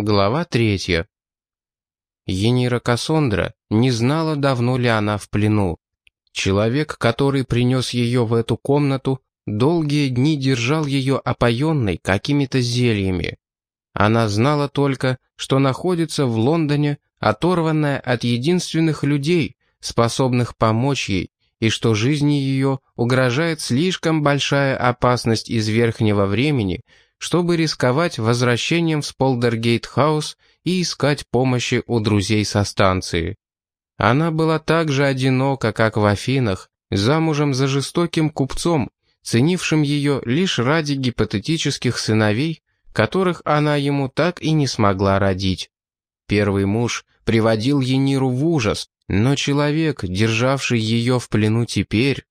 Глава третья. Енира Кассандра не знала, давно ли она в плену. Человек, который принес ее в эту комнату, долгие дни держал ее опоенной какими-то зельями. Она знала только, что находится в Лондоне, оторванная от единственных людей, способных помочь ей, и что жизни ее угрожает слишком большая опасность из верхнего времени, чтобы рисковать возвращением в Сполдергейт-хаус и искать помощи у друзей со станции. Она была так же одинока, как в Афинах, замужем за жестоким купцом, ценившим ее лишь ради гипотетических сыновей, которых она ему так и не смогла родить. Первый муж приводил Ениру в ужас, но человек, державший ее в плену теперь,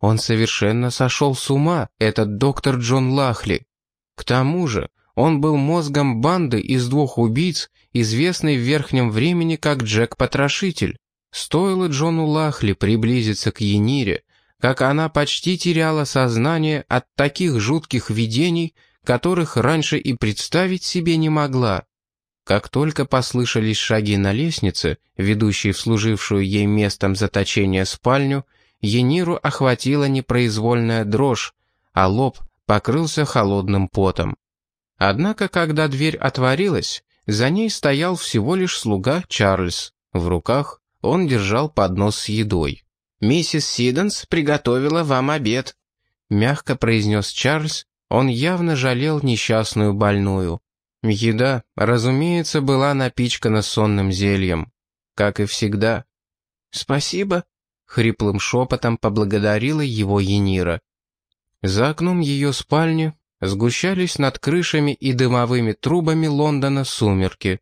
он совершенно сошел с ума, этот доктор Джон Лахли. К тому же он был мозгом банды из двух убийц, известной в верхнем времени как Джек-потрошитель. Стоило Джону Лахли приблизиться к Енире, как она почти теряла сознание от таких жутких видений, которых раньше и представить себе не могла. Как только послышались шаги на лестнице, ведущей в служившую ей местом заточения спальню, Ениру охватила непроизвольная дрожь, а лоб покрылся холодным потом. Однако, когда дверь отворилась, за ней стоял всего лишь слуга Чарльз. В руках он держал поднос с едой. «Миссис Сиденс приготовила вам обед», — мягко произнес Чарльз. Он явно жалел несчастную больную. Еда, разумеется, была напичкана сонным зельем. Как и всегда. «Спасибо», — хриплым шепотом поблагодарила его Енира. За окном ее спальни сгущались над крышами и дымовыми трубами Лондона сумерки.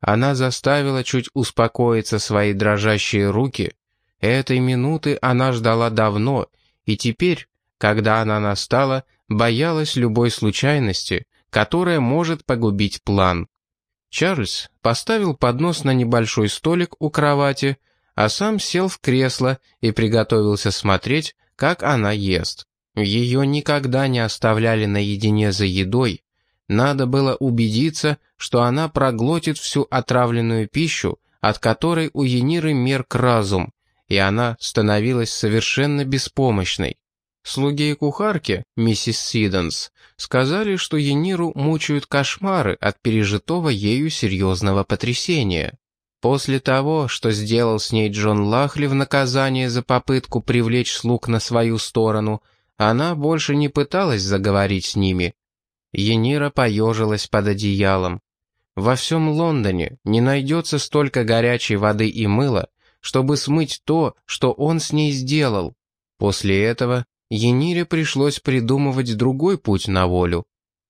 Она заставила чуть успокоиться свои дрожащие руки. Этой минуты она ждала давно, и теперь, когда она настала, боялась любой случайности, которое может погубить план. Чарльз поставил поднос на небольшой столик у кровати, а сам сел в кресло и приготовился смотреть, как она ест. Ее никогда не оставляли наедине за едой. Надо было убедиться, что она проглотит всю отравленную пищу, от которой у Ениры мерк разум, и она становилась совершенно беспомощной. Слуги и кухарки, миссис Сиденс, сказали, что Ениру мучают кошмары от пережитого ею серьезного потрясения. После того, что сделал с ней Джон Лахли в наказание за попытку привлечь слуг на свою сторону, она больше не пыталась заговорить с ними. Енира поежилась под одеялом. Во всем Лондоне не найдется столько горячей воды и мыла, чтобы смыть то, что он с ней сделал. После этого Енире пришлось придумывать другой путь на волю.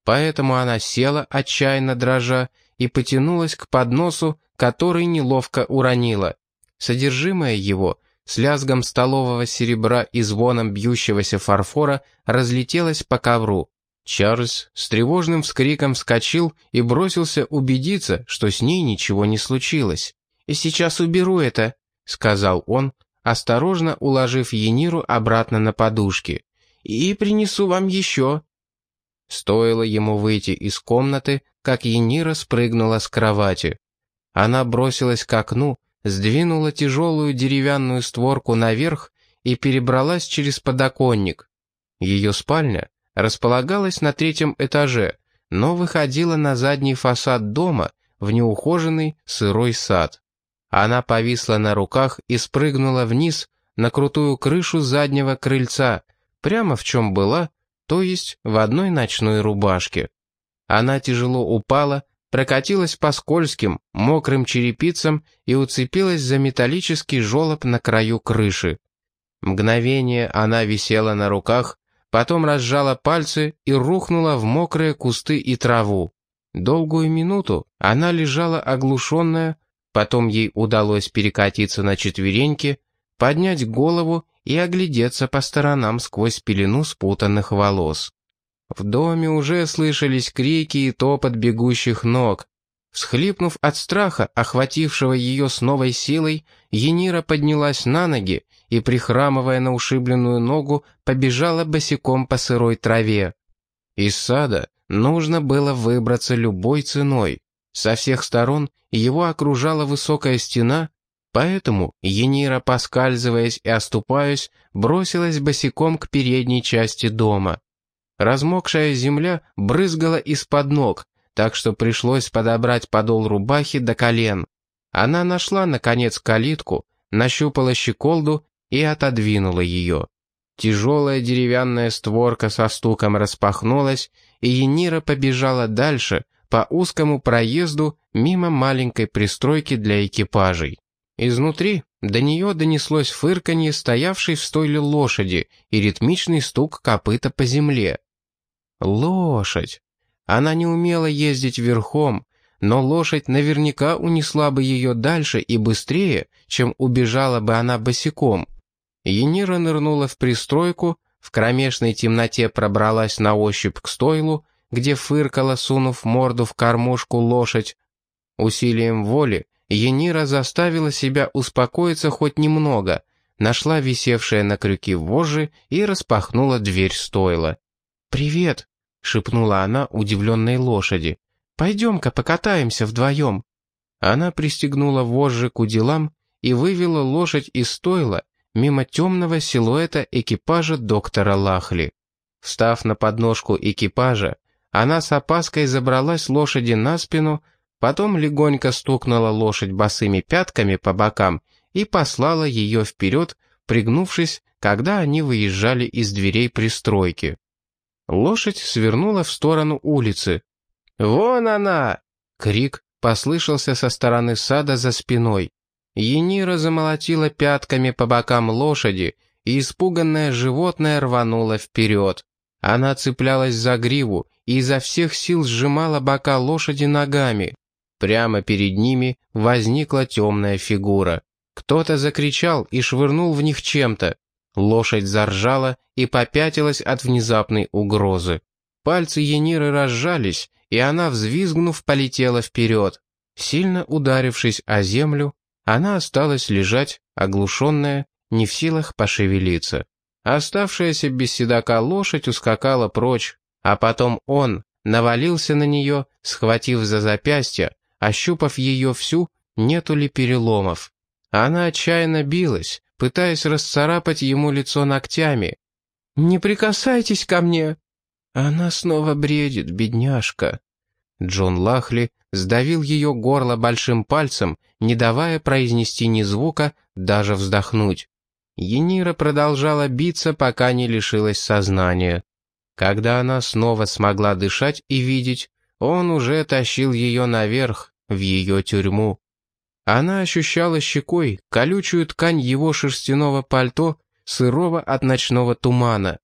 Поэтому она села, отчаянно дрожа, и потянулась к подносу, который неловко уронила. Содержимое его, с лязгом столового серебра и звоном бьющегося фарфора, разлетелось по ковру. Чарльз с тревожным вскриком вскочил и бросился убедиться, что с ней ничего не случилось. «И сейчас уберу это», — сказал он, осторожно уложив Ениру обратно на подушки. «И принесу вам еще». Стоило ему выйти из комнаты, как Енира спрыгнула с кровати. Она бросилась к окну, сдвинула тяжелую деревянную створку наверх и перебралась через подоконник. Ее спальня располагалась на третьем этаже, но выходила на задний фасад дома в неухоженный сырой сад. Она повисла на руках и спрыгнула вниз на крутую крышу заднего крыльца, прямо в чем была, то есть в одной ночной рубашке. Она тяжело упала, прокатилась по скользким, мокрым черепицам и уцепилась за металлический желоб на краю крыши. Мгновение она висела на руках, потом разжала пальцы и рухнула в мокрые кусты и траву. Долгую минуту она лежала оглушенная, Потом ей удалось перекатиться на четвереньки, поднять голову и оглядеться по сторонам сквозь пелену спутанных волос. В доме уже слышались крики и топот бегущих ног. Всхлипнув от страха, охватившего ее с новой силой, Енира поднялась на ноги и, прихрамывая на ушибленную ногу, побежала босиком по сырой траве. Из сада нужно было выбраться любой ценой. Со всех сторон его окружала высокая стена, поэтому Енира, поскальзываясь и оступаясь, бросилась босиком к передней части дома. Размокшая земля брызгала из-под ног, так что пришлось подобрать подол рубахи до колен. Она нашла, наконец, калитку, нащупала щеколду и отодвинула ее. Тяжелая деревянная створка со стуком распахнулась, и Енира побежала дальше, по узкому проезду, мимо маленькой пристройки для экипажей. Изнутри до нее донеслось фырканье стоявшей в стойле лошади и ритмичный стук копыта по земле. Лошадь! Она не умела ездить верхом, но лошадь наверняка унесла бы ее дальше и быстрее, чем убежала бы она босиком. Енира нырнула в пристройку, в кромешной темноте пробралась на ощупь к стойлу, где фыркала, сунув морду в кормушку лошадь. Усилием воли Енира заставила себя успокоиться хоть немного, нашла висевшее на крюке вожжи и распахнула дверь стойла. «Привет!» — шепнула она удивленной лошади. «Пойдем-ка покатаемся вдвоем». Она пристегнула вожжи к уделам и вывела лошадь из стойла мимо темного силуэта экипажа доктора Лахли. Встав на подножку экипажа, она с опаской забралась лошади на спину, потом легонько стукнула лошадь босыми пятками по бокам и послала ее вперед, пригнувшись, когда они выезжали из дверей пристройки. Лошадь свернула в сторону улицы. «Вон она!» — крик послышался со стороны сада за спиной. Енира замолотила пятками по бокам лошади, и испуганное животное рвануло вперед. Она цеплялась за гриву и изо всех сил сжимала бока лошади ногами. Прямо перед ними возникла темная фигура. Кто-то закричал и швырнул в них чем-то. Лошадь заржала и попятилась от внезапной угрозы. Пальцы Ениры разжались, и она, взвизгнув, полетела вперед. Сильно ударившись о землю, она осталась лежать, оглушенная, не в силах пошевелиться. Оставшаяся без седока лошадь ускакала прочь, а потом он навалился на нее, схватив за запястье, ощупав ее всю, нету ли переломов. Она отчаянно билась, пытаясь расцарапать ему лицо ногтями. «Не прикасайтесь ко мне!» Она снова бредит, бедняжка. Джон Лахли сдавил ее горло большим пальцем, не давая произнести ни звука, даже вздохнуть. Енира продолжала биться, пока не лишилась сознания. Когда она снова смогла дышать и видеть, он уже тащил ее наверх, в ее тюрьму. Она ощущала щекой колючую ткань его шерстяного пальто, сырого от ночного тумана.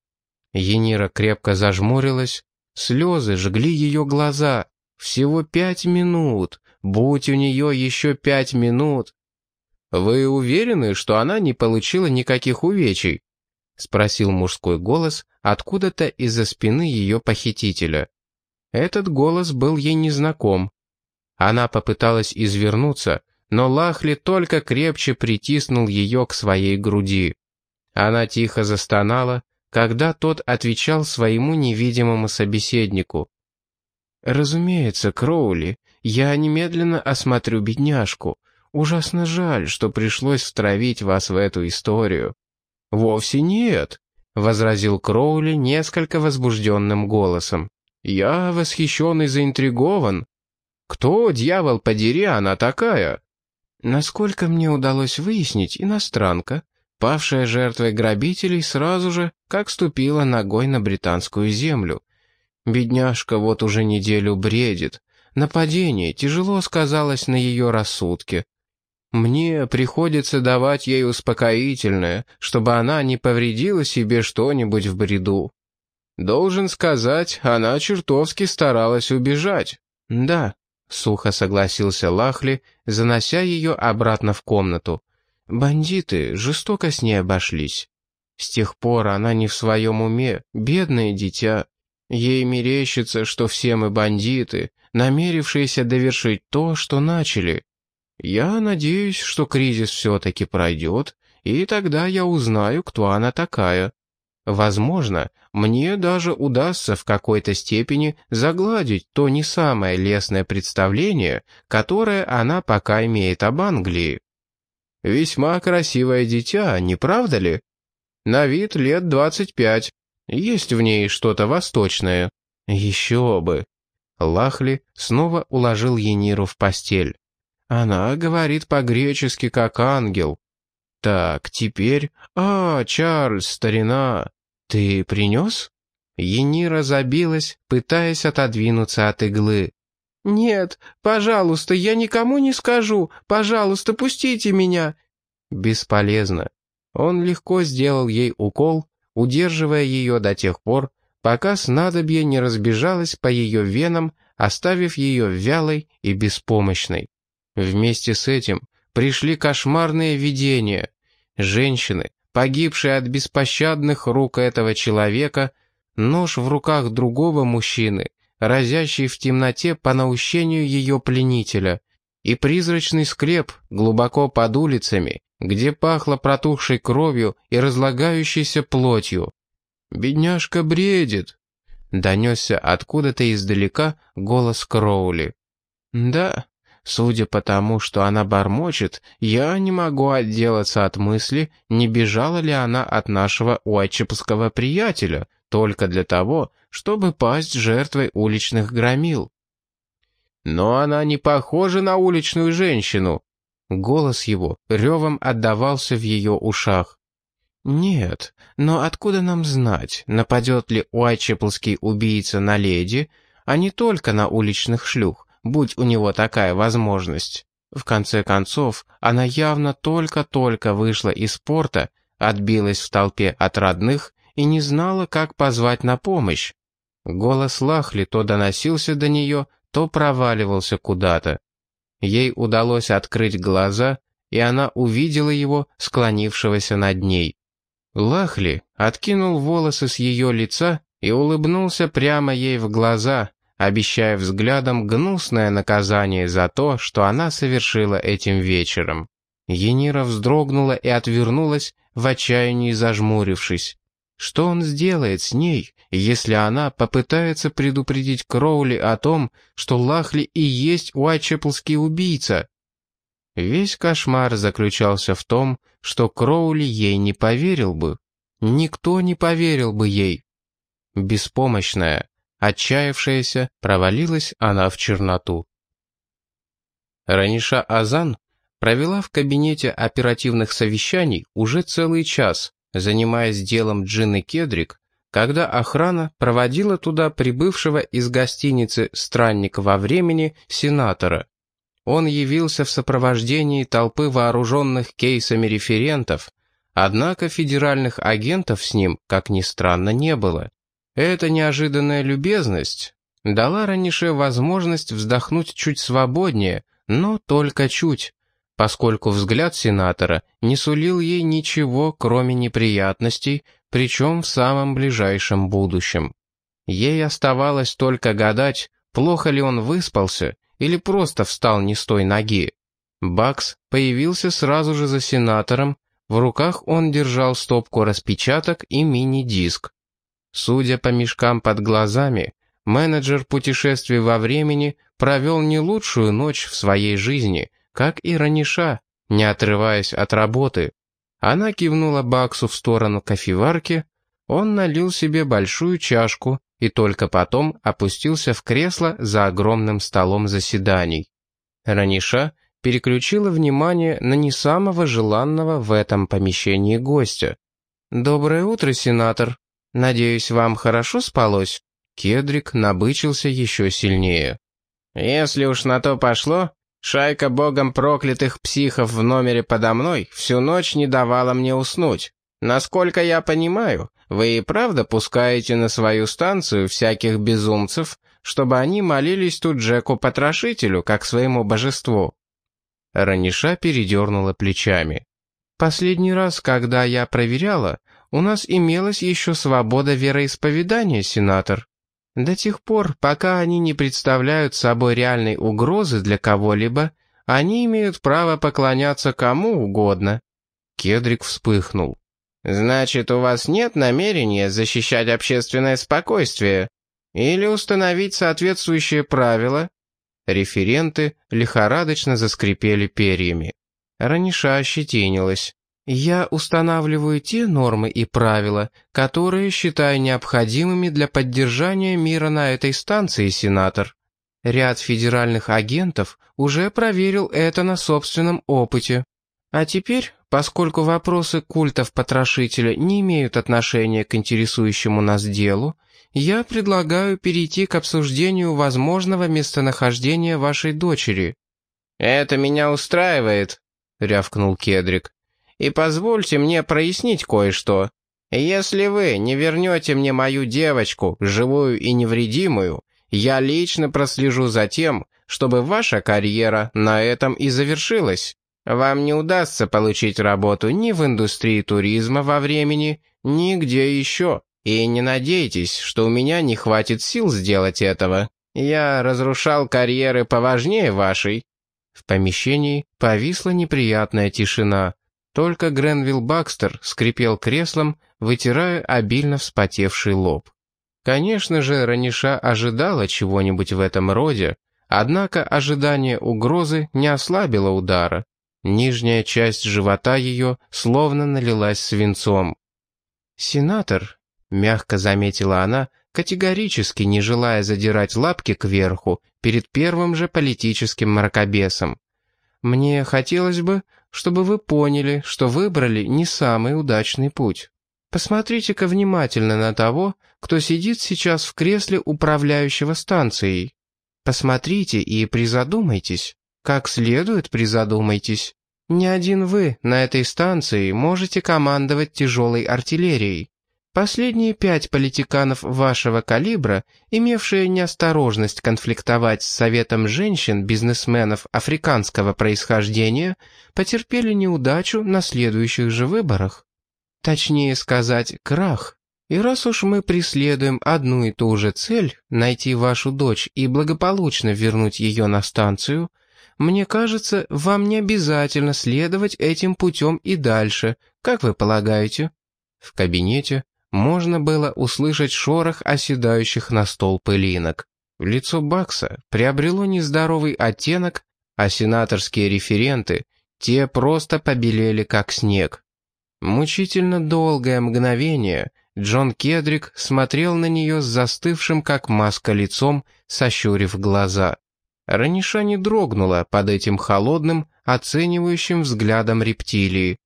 Енира крепко зажмурилась, слезы жгли ее глаза. Всего пять минут. Будь у нее еще пять минут. «Вы уверены, что она не получила никаких увечий?» — спросил мужской голос откуда-то из-за спины ее похитителя. Этот голос был ей незнаком. Она попыталась извернуться, но Лахли только крепче притиснул ее к своей груди. Она тихо застонала, когда тот отвечал своему невидимому собеседнику. «Разумеется, Кроули, я немедленно осмотрю бедняжку. Ужасно жаль, что пришлось втравить вас в эту историю». «Вовсе нет», — возразил Кроули несколько возбужденным голосом. «Я восхищен и заинтригован. Кто, дьявол подери, она такая?» Насколько мне удалось выяснить, иностранка, павшая жертвой грабителей сразу же, как ступила ногой на британскую землю, Бедняжка вот уже неделю бредит. Нападение тяжело сказалось на ее рассудке. Мне приходится давать ей успокоительное, чтобы она не повредила себе что-нибудь в бреду. Должен сказать, она чертовски старалась убежать. Да, сухо согласился Лахли, занося ее обратно в комнату. Бандиты жестоко с ней обошлись. С тех пор она не в своем уме, бедное дитя. Ей мерещится, что все мы бандиты, намерившиеся довершить то, что начали. Я надеюсь, что кризис все-таки пройдет, и тогда я узнаю, кто она такая. Возможно, мне даже удастся в какой-то степени загладить то не самое лестное представление, которое она пока имеет об Англии. Весьма красивое дитя, не правда ли? На вид лет двадцать пять. Есть в ней что-то восточное. Еще бы. Лахли снова уложил Ениру в постель. Она говорит по-гречески, как ангел. Так, теперь... А, Чарльз, старина, ты принес? Енира забилась, пытаясь отодвинуться от иглы. «Нет, пожалуйста, я никому не скажу. Пожалуйста, пустите меня». Бесполезно. Он легко сделал ей укол, удерживая ее до тех пор, пока снадобье не разбежалось по ее венам, оставив ее вялой и беспомощной. Вместе с этим пришли кошмарные видения. Женщины, погибшие от беспощадных рук этого человека, нож в руках другого мужчины, разящий в темноте по наущению ее пленителя, и призрачный склеп глубоко под улицами, где пахло протухшей кровью и разлагающейся плотью. «Бедняжка бредит», — донесся откуда-то издалека голос Кроули. «Да, судя по тому, что она бормочет, я не могу отделаться от мысли, не бежала ли она от нашего уайчепского приятеля, только для того, чтобы пасть жертвой уличных громил». «Но она не похожа на уличную женщину», Голос его ревом отдавался в ее ушах. «Нет, но откуда нам знать, нападет ли Уайтчеплский убийца на леди, а не только на уличных шлюх, будь у него такая возможность? В конце концов, она явно только-только вышла из порта, отбилась в толпе от родных и не знала, как позвать на помощь. Голос Лахли то доносился до нее, то проваливался куда-то. Ей удалось открыть глаза, и она увидела его, склонившегося над ней. Лахли откинул волосы с ее лица и улыбнулся прямо ей в глаза, обещая взглядом гнусное наказание за то, что она совершила этим вечером. Енира вздрогнула и отвернулась, в отчаянии зажмурившись. Что он сделает с ней, если она попытается предупредить Кроули о том, что Лахли и есть Уайтчеплский убийца? Весь кошмар заключался в том, что Кроули ей не поверил бы. Никто не поверил бы ей. Беспомощная, отчаявшаяся, провалилась она в черноту. Раниша Азан провела в кабинете оперативных совещаний уже целый час, занимаясь делом Джины Кедрик, когда охрана проводила туда прибывшего из гостиницы странника во времени сенатора. Он явился в сопровождении толпы вооруженных кейсами референтов, однако федеральных агентов с ним, как ни странно, не было. Эта неожиданная любезность дала Ранише возможность вздохнуть чуть свободнее, но только чуть, поскольку взгляд сенатора не сулил ей ничего, кроме неприятностей, причем в самом ближайшем будущем. Ей оставалось только гадать, плохо ли он выспался или просто встал не с той ноги. Бакс появился сразу же за сенатором, в руках он держал стопку распечаток и мини-диск. Судя по мешкам под глазами, менеджер путешествий во времени провел не лучшую ночь в своей жизни, как и Раниша, не отрываясь от работы. Она кивнула Баксу в сторону кофеварки, он налил себе большую чашку и только потом опустился в кресло за огромным столом заседаний. Раниша переключила внимание на не самого желанного в этом помещении гостя. «Доброе утро, сенатор. Надеюсь, вам хорошо спалось?» Кедрик набычился еще сильнее. «Если уж на то пошло, Шайка богом проклятых психов в номере подо мной всю ночь не давала мне уснуть. Насколько я понимаю, вы и правда пускаете на свою станцию всяких безумцев, чтобы они молились тут Джеку-потрошителю, как своему божеству». Раниша передернула плечами. «Последний раз, когда я проверяла, у нас имелась еще свобода вероисповедания, сенатор. До тех пор, пока они не представляют собой реальной угрозы для кого-либо, они имеют право поклоняться кому угодно». Кедрик вспыхнул. «Значит, у вас нет намерения защищать общественное спокойствие или установить соответствующие правила?» Референты лихорадочно заскрипели перьями. Раниша ощетинилась. «Я устанавливаю те нормы и правила, которые считаю необходимыми для поддержания мира на этой станции, сенатор. Ряд федеральных агентов уже проверил это на собственном опыте. А теперь, поскольку вопросы культов потрошителя не имеют отношения к интересующему нас делу, я предлагаю перейти к обсуждению возможного местонахождения вашей дочери». «Это меня устраивает», — рявкнул Кедрик. «И позвольте мне прояснить кое-что. Если вы не вернете мне мою девочку, живую и невредимую, я лично прослежу за тем, чтобы ваша карьера на этом и завершилась. Вам не удастся получить работу ни в индустрии туризма во времени, ни где еще. И не надейтесь, что у меня не хватит сил сделать этого. Я разрушал карьеры поважнее вашей». В помещении повисла неприятная тишина. Только Гренвилл Бакстер скрипел креслом, вытирая обильно вспотевший лоб. Конечно же, Раниша ожидала чего-нибудь в этом роде, однако ожидание угрозы не ослабило удара. Нижняя часть живота ее словно налилась свинцом. «Сенатор», Мягко заметила она, категорически не желая задирать лапки кверху перед первым же политическим мракобесом. «Мне хотелось бы, чтобы вы поняли, что выбрали не самый удачный путь. Посмотрите-ка внимательно на того, кто сидит сейчас в кресле управляющего станцией. Посмотрите и призадумайтесь, как следует призадумайтесь. Не один вы на этой станции можете командовать тяжелой артиллерией. Последние пять политиканов вашего калибра, имевшие неосторожность конфликтовать с Советом женщин-бизнесменов африканского происхождения, потерпели неудачу на следующих же выборах. Точнее сказать, крах. И раз уж мы преследуем одну и ту же цель — найти вашу дочь и благополучно вернуть ее на станцию, мне кажется, вам не обязательно следовать этим путем и дальше, как вы полагаете?» В кабинете можно было услышать шорох оседающих на стол пылинок. Лицо Бакса приобрело нездоровый оттенок, а сенаторские референты, те просто побелели как снег. Мучительно долгое мгновение Джон Кедрик смотрел на нее с застывшим как маска лицом, сощурив глаза. Раниша не дрогнула под этим холодным, оценивающим взглядом рептилии.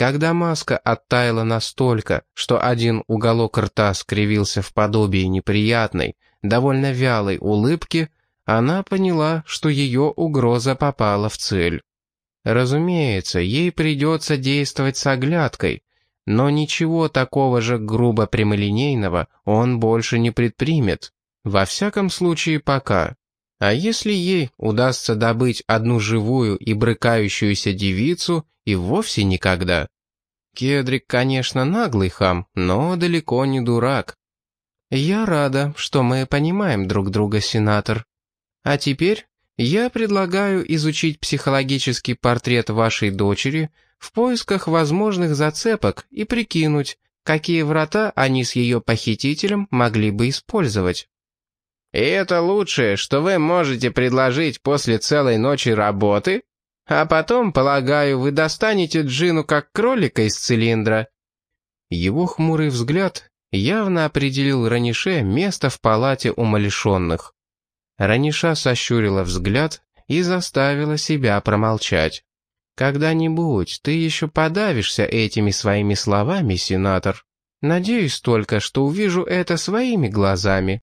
Когда маска оттаяла настолько, что один уголок рта скривился в подобии неприятной, довольно вялой улыбки, она поняла, что ее угроза попала в цель. Разумеется, ей придется действовать с оглядкой, но ничего такого же грубо прямолинейного он больше не предпримет, во всяком случае пока. А если ей удастся добыть одну живую и брыкающуюся девицу, и вовсе никогда? Кедрик, конечно, наглый хам, но далеко не дурак. Я рада, что мы понимаем друг друга, сенатор. А теперь я предлагаю изучить психологический портрет вашей дочери в поисках возможных зацепок и прикинуть, какие врата они с ее похитителем могли бы использовать. «И это лучшее, что вы можете предложить после целой ночи работы?» А потом, полагаю, вы достанете Джину как кролика из цилиндра». Его хмурый взгляд явно определил Ранише место в палате умалишенных. Раниша сощурила взгляд и заставила себя промолчать. «Когда-нибудь ты еще подавишься этими своими словами, сенатор. Надеюсь только, что увижу это своими глазами,